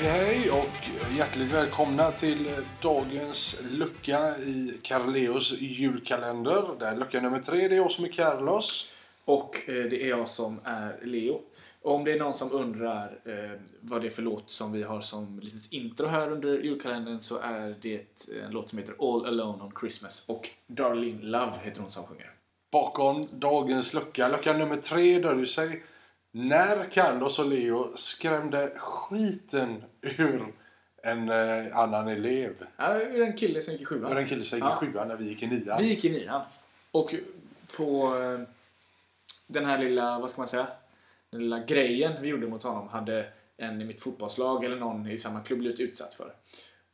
hej och hjärtligt välkomna till dagens lucka i Carleos julkalender. Det är lucka nummer tre, det är jag som är Carlos. Och eh, det är jag som är Leo. Och om det är någon som undrar eh, vad det är för låt som vi har som litet intro här under julkalendern så är det en låt som heter All Alone on Christmas och Darlene Love heter hon som sjunger. Bakom dagens lucka, lucka nummer tre, döljer sig när Carlos och Leo skrämde skiten ur en eh, annan elev. Ja, är en kille som gick i sjuan. en kille som gick Ja. i sjuan när vi gick i nian. Vi gick i nian. Och på eh, den här lilla, vad ska man säga, den lilla grejen vi gjorde mot honom hade en i mitt fotbollslag eller någon i samma klubb blivit utsatt för.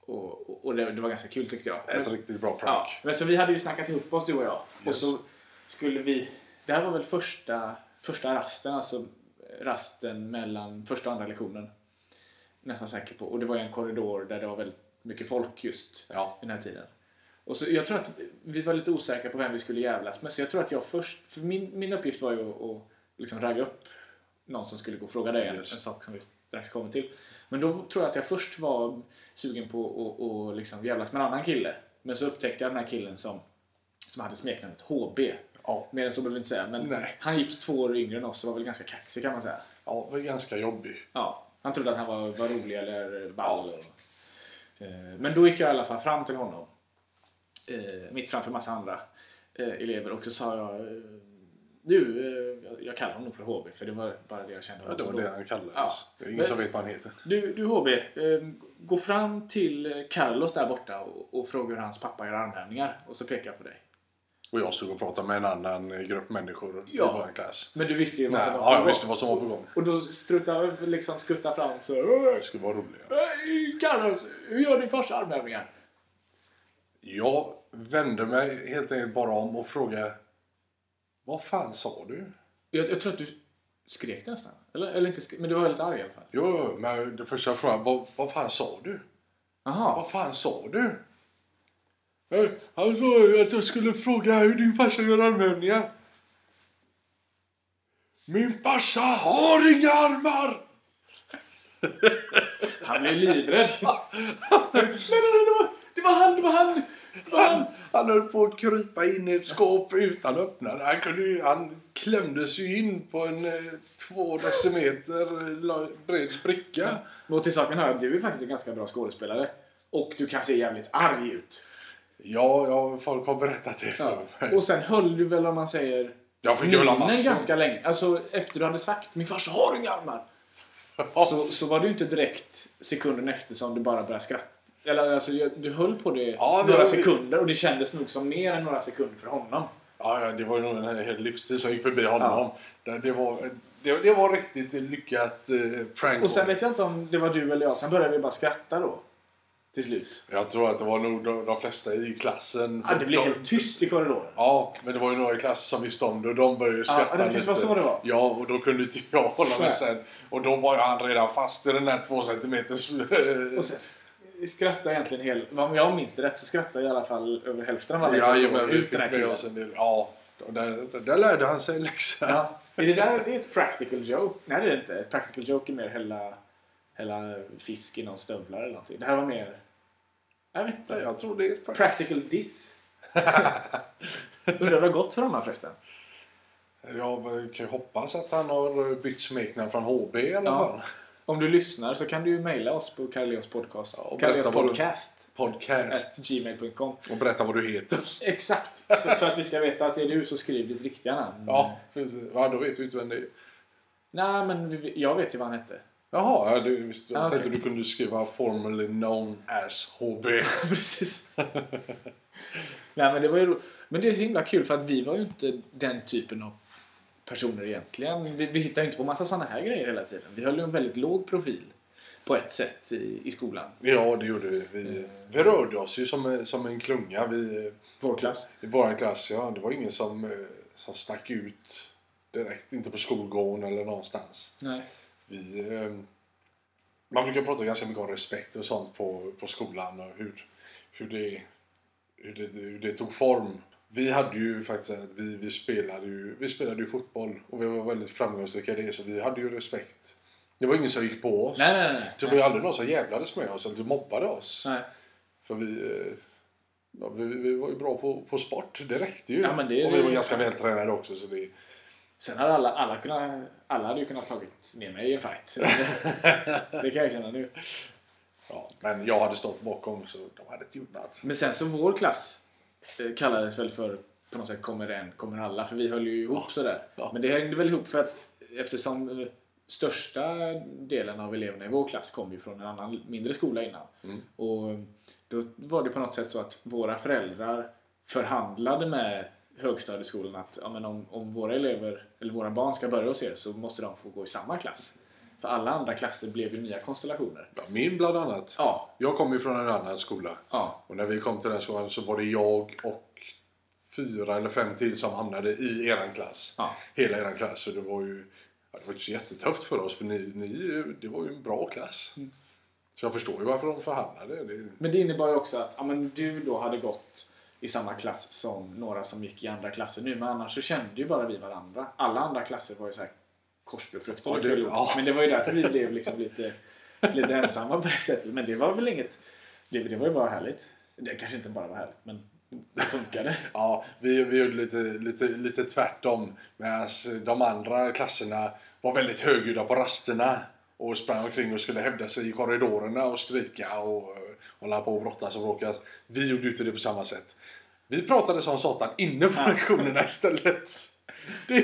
Och, och- och det, det var ganska kul tyckte jag. Ett Men- riktigt bra prank. Ja, men så vi hade ju snackat ihop oss du och jag. Och Yes. så skulle vi... Det här var väl första, första rasten, alltså rasten mellan första och andra lektionen. Nästan säker på. Och det var en korridor där det var väldigt mycket folk just Ja. den här tiden. Och så, jag tror att vi var lite osäkra på vem vi skulle jävlas med. Så jag tror att jag först... För min, min uppgift var ju att, att liksom ragga upp någon som skulle gå och fråga dig en, en sak som vi strax kommer till. Men då tror jag att jag först var sugen på att, att liksom jävlas med en annan kille. Men så upptäckte jag den här killen som, som hade smeknamnet HB. Ja. Mer än så behöver vi inte säga. Men Nej. han gick två år yngre än oss och var väl ganska kaxig kan man säga. ja, var ganska jobbig. Ja, han trodde att han var, var rolig eller ball. Eh, Men då gick jag i alla fall fram till honom. Eh, mitt framför massa andra eh, elever. Och så sa jag... Du, jag- kallar honom för HB för det var bara det jag kände Ja, honom det var det han kallades. Ja. Det är ingen Men- som vet vad han heter. Du, du HB, gå fram till Carlos där borta och, och fråga hur hans pappa gör armhävningar. Och så pekar jag på dig. Och jag stod och pratade med en annan grupp människor Ja. i vår klass. Men du visste ju vad som var ja, på jag gång. visste vad som var på gång. Och då struttade jag liksom skutta fram så Det skulle vara roligt. Carlos, hur gör din farsa armhävningar? Jag vände mig helt enkelt bara om och frågade Vad fan sa du? Jag, jag tror att du skrek nästan. Eller, eller inte skrek, men du var väldigt arg i alla fall. Jo, men det första jag frågade vad, vad fan sa du? Jaha. Vad fan sa du? Eh, Han sa ju att jag skulle fråga hur din farsa gör armhävningar. Min farsa har inga armar! Han blev livrädd. nej, nej, nej, det var, han, det var han. Det var han. Han, höll på att krypa in i ett skåp utan att öppna det. Han, kunde ju, han klämdes ju in på en eh, två decimeter la- bred spricka. Och till saken hör att du är faktiskt en ganska bra skådespelare. Och du kan se jävligt arg ut. Ja, ja, folk har berättat det för mig. Och sen höll du väl om man säger Jag fick massor. ganska länge. Alltså efter du hade sagt min farsa har inga armar. Så, så var du inte direkt sekunden efter som du bara började skratta. Eller alltså du höll på det Ja, några jag- sekunder och det kändes nog som mer än några sekunder för honom. Ja, ja, det var ju nog en hel livstid som gick förbi honom. Det, det, var, det, det var riktigt lyckat eh, prank. Och sen vet jag inte om det var du eller jag. Sen började vi bara skratta då. Till slut. Jag tror att det var nog de, de flesta i klassen. Ja, det blev de, helt tyst i korridoren. Ja, men det var ju några i klassen som visste om det och de började ju Ja, skratta det kanske var så det var. Ja, och då kunde inte jag hålla mig sen. Och då var ju han redan fast i den här två centimeters... Och sen skrattade egentligen hel... Om jag minns det rätt så skrattade i alla fall över hälften av alla ja, vi ut den här killen. Ja, och där, där, där lärde han sig en läxa. Ja. Är det där det är ett practical joke? Nej, det är det inte. Ett practical joke är mer hälla, hälla fisk i någon stövlar eller någonting. Det här var mer... Jag vet inte. Jag tror det är prank. Practical diss. Undrar hur det har gått för honom förresten? Jag kan ju hoppas att han har bytt smeknamn från HB i alla Ja. fall. Om du lyssnar så kan du ju mejla oss på Carleos podcast. Ja, du- podcast. Podcast. Gmail.com. Och berätta vad du heter. Exakt! För, för att vi ska veta att det är du så skriv ditt riktiga namn. Ja, precis. Ja, då vet vi inte vem det är. Nej, men jag vet ju vad han hette. Jaha, ja, det, jag Ah, tänkte okej. du kunde skriva formerly known as HB. Precis. Nej, men det var ju Men det är så himla kul för att vi var ju inte den typen av personer egentligen. Vi, vi hittade ju inte på massa sådana här grejer hela tiden. Vi höll ju en väldigt låg profil på ett sätt i, i skolan. Ja, det gjorde vi. Vi, vi rörde oss ju som, som en klunga. Vi, Vår klass. I vår klass, ja. Det var ingen som, eh, som stack ut direkt. Inte på skolgården eller någonstans. Nej. Vi, eh, man brukar prata ganska mycket om respekt och sånt på, på skolan och hur, hur, det, hur, det, hur det tog form. Vi hade ju faktiskt vi, vi, spelade ju, vi spelade ju fotboll och vi var väldigt framgångsrika i det så vi hade ju respekt Det var ingen som gick på oss. Nej, nej, nej. Det var ju aldrig någon som jävlades med oss eller mobbade oss. Nej. För vi, eh, ja, vi, vi var ju bra på, på sport. Det räckte ju. Ja, det- och vi var ganska vältränade också. Så det, Sen hade alla, alla, kunnat, alla hade ju kunnat tagit ner mig i en fight. det kan jag känna nu. ja, men jag hade stått bakom så de hade inte gjort något. Men sen så vår klass eh, kallades väl för på något sätt kommer en, kommer alla. För vi höll ju ihop sådär. Ja. Men det hängde väl ihop för att eftersom eh, största delen av eleverna i vår klass kom ju från en annan mindre skola innan. Mm. Och då var det på något sätt så att våra föräldrar förhandlade med högstadieskolan att ja, men om, om våra elever eller våra barn ska börja hos er så måste de få gå i samma klass. För alla andra klasser blev ju nya konstellationer. Ja, min bland annat. Ja, Jag kom ju från en annan skola. ja, Och när vi kom till den skolan så var det jag och fyra eller fem till som hamnade i eran klass. ja. Hela eran klass. Så det var ju ja, det var ju jättetufft för oss för ni, ni, det var ju en bra klass. Mm. Så jag förstår ju varför de förhandlade. Det, Men det innebar ju också att ja, men du då hade gått i samma klass som några som gick i andra klasser nu. Men annars så kände ju bara vi varandra. Alla andra klasser var ju så här korsbefruktade. Ja, det- ja. Men det var ju därför vi blev liksom lite, lite ensamma på det sättet. Men det var väl inget... Det, det var ju bara härligt. Det kanske inte bara var härligt, men det funkade. Ja, vi, vi gjorde lite, lite, lite tvärtom. Medan de andra klasserna var väldigt högljudda på rasterna. Och sprang omkring och skulle hävda sig i korridorerna och skrika och uh, hålla på och brottas och bråka. Vi gjorde inte det på samma sätt. Vi pratade som satan inne på lektionerna istället. Det,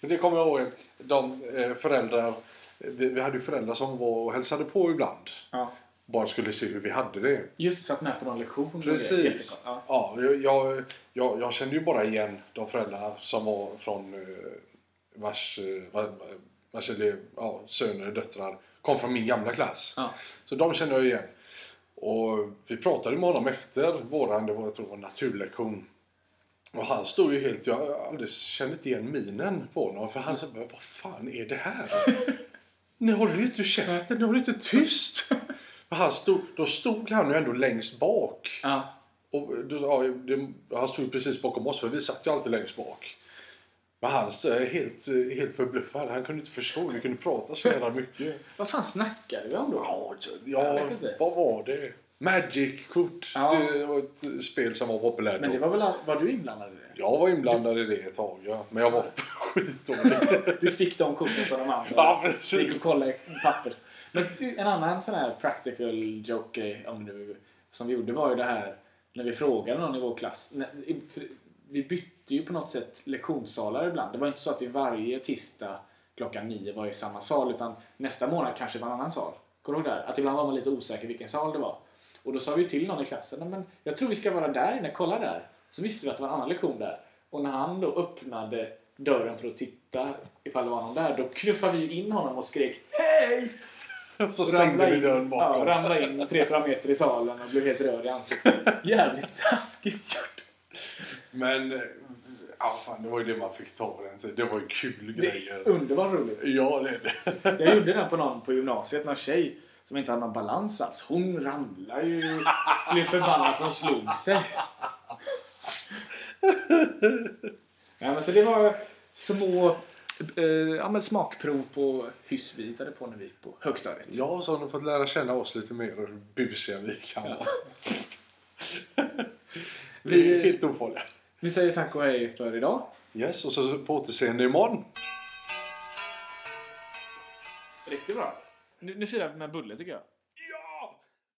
för det kommer jag ihåg. De eh, föräldrar, vi, hade ju föräldrar som var och hälsade på ibland. Ja. Bara skulle se hur vi hade det. Just det, satt med på någon lektion. Precis. Ja. Ja, jag, jag, jag, kände ju bara igen de föräldrarna som var från eh, vars, va- vars elev, ja, söner och döttrar kom från min gamla klass. Ja. Så de kände jag igen. Och vi pratade med honom efter våran, det var, jag tror var naturlektion. Och han stod ju helt, jag alldeles kände inte igen minen på honom. För han sa bara, vad fan är det här? Ni håller ju inte käften, ni håller inte tyst. För han stod, då stod han ju ändå längst bak. Ja. Och då, ja, det, han stod ju precis bakom oss för vi satt ju alltid längst bak. Men han stod helt, helt förbluffad. Han kunde inte förstå vi kunde prata så jävla mycket. Vad fan snackade vi om då? Ja, Jag ja vet inte. vad var det? Magic-kort. Ja. Det var ett spel som var populärt Men det var väl... Var du inblandad i det? Jag var inblandad i det ett tag, ja. Men jag var skitdålig. Du fick de korten som de andra. Ja. Gick och kollade papper. Men en annan sån här practical joke om nu, som vi gjorde var ju det här när vi frågade någon i vår klass. när- Vi bytte ju på något sätt lektionssalar ibland. Det var inte så att vi varje tisdag klockan nio var i samma sal utan nästa månad kanske var en annan sal. Kommer du ihåg det? Att ibland var man lite osäker vilken sal det var. Och då sa vi till någon i klassen, "Nej, men jag tror vi ska vara där inne, kolla där. Så visste vi att det var en annan lektion där. Och när han då öppnade dörren för att titta ifall det var någon där, då knuffade vi in honom och skrek Hej! Så stängde vi dörren ja, bakom. ramlade in tre, fyra meter i salen och blev helt röd i ansiktet. Jävligt taskigt gjort. Men, ja fan, det var ju det man fick ta på den tiden. Det var ju kul grejer. underbart roligt. Ja, det är det. Jag gjorde den på någon på gymnasiet, någon tjej som inte hade någon balans alls. Hon ramlade ju, blev förbannad för hon slog sig. Ja, men så det var små eh, ja, men smakprov på hyss vi hittade på när vi gick på högstadiet. Ja, så har ni fått lära känna oss lite mer och hur busiga vi kan vara. Vi är Vi, helt ofarliga. vi säger tack och hej för idag. Yes, och så på återseende imorgon. Riktigt bra. Nu, nu firar vi med bulle tycker jag.